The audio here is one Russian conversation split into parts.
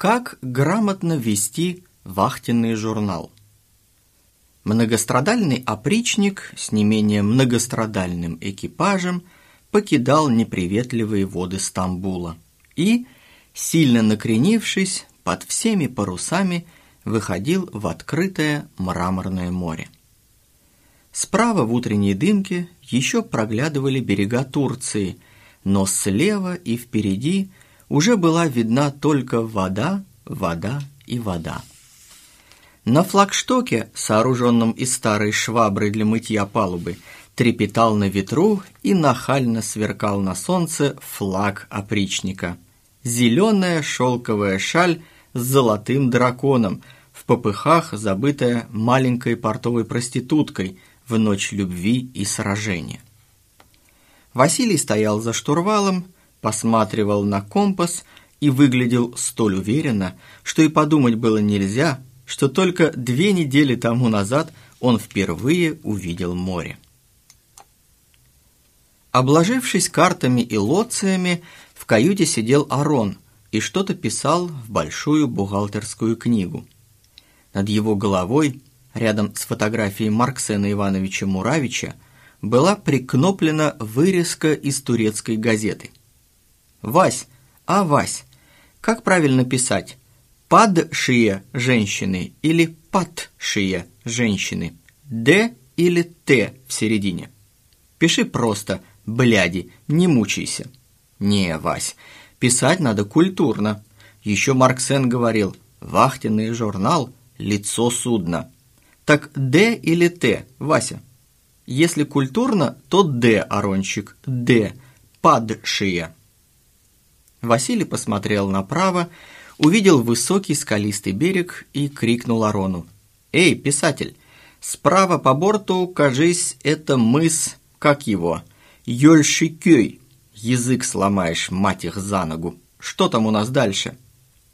Как грамотно вести вахтенный журнал? Многострадальный опричник с не менее многострадальным экипажем покидал неприветливые воды Стамбула и, сильно накренившись, под всеми парусами выходил в открытое мраморное море. Справа в утренней дымке еще проглядывали берега Турции, но слева и впереди – уже была видна только вода, вода и вода. На флагштоке, сооруженном из старой швабры для мытья палубы, трепетал на ветру и нахально сверкал на солнце флаг опричника. Зеленая шелковая шаль с золотым драконом, в попыхах забытая маленькой портовой проституткой в ночь любви и сражения. Василий стоял за штурвалом, посматривал на компас и выглядел столь уверенно, что и подумать было нельзя, что только две недели тому назад он впервые увидел море. Обложившись картами и лоциями, в каюте сидел Арон и что-то писал в большую бухгалтерскую книгу. Над его головой, рядом с фотографией Марксена Ивановича Муравича, была прикноплена вырезка из турецкой газеты – Вась, а Вась, как правильно писать? Падшие женщины или падшие женщины? Д или Т в середине? Пиши просто, бляди, не мучайся. Не, Вась, писать надо культурно. Еще Марксен говорил, вахтенный журнал – лицо судна. Так Д или Т, Вася? Если культурно, то Д, Арончик, Д, падшие. Василий посмотрел направо, увидел высокий скалистый берег и крикнул Арону. «Эй, писатель, справа по борту, кажись, это мыс, как его, Йольшикёй. Язык сломаешь, мать их, за ногу. Что там у нас дальше?»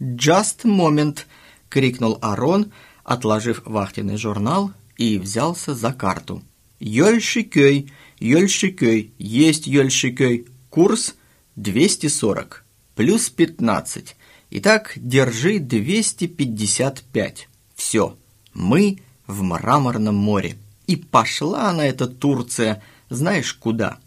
«Just moment!» — крикнул Арон, отложив вахтенный журнал и взялся за карту. «Йольшикёй, Йольшикёй, есть Йольшикёй, курс 240» плюс 15. Итак, держи 255. Все, мы в Мраморном море. И пошла на эта Турция, знаешь куда.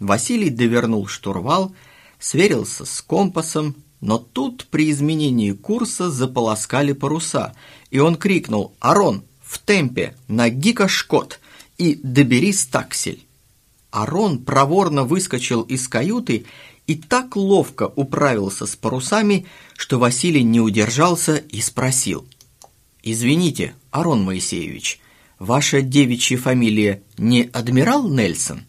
Василий довернул штурвал, сверился с компасом, но тут при изменении курса заполоскали паруса, и он крикнул «Арон, в темпе, на гикошкот и доберись таксель!» Арон проворно выскочил из каюты и так ловко управился с парусами, что Василий не удержался и спросил. «Извините, Арон Моисеевич, ваша девичья фамилия не Адмирал Нельсон?»